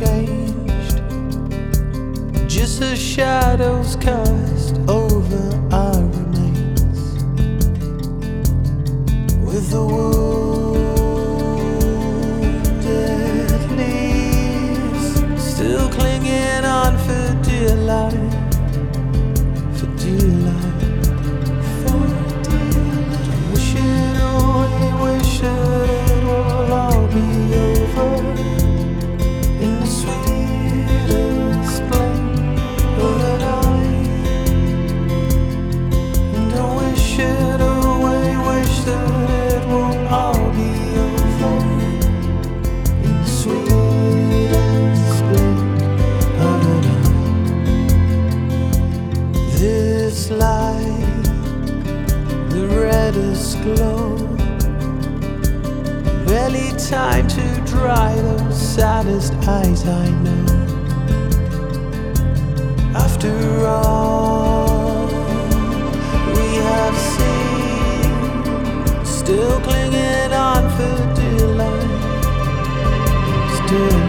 changed. Just as shadows cast over our remains. With the wood. this light, the reddest glow. Barely time to dry those saddest eyes I know. After all, we have seen, still clinging on for dear life. Still.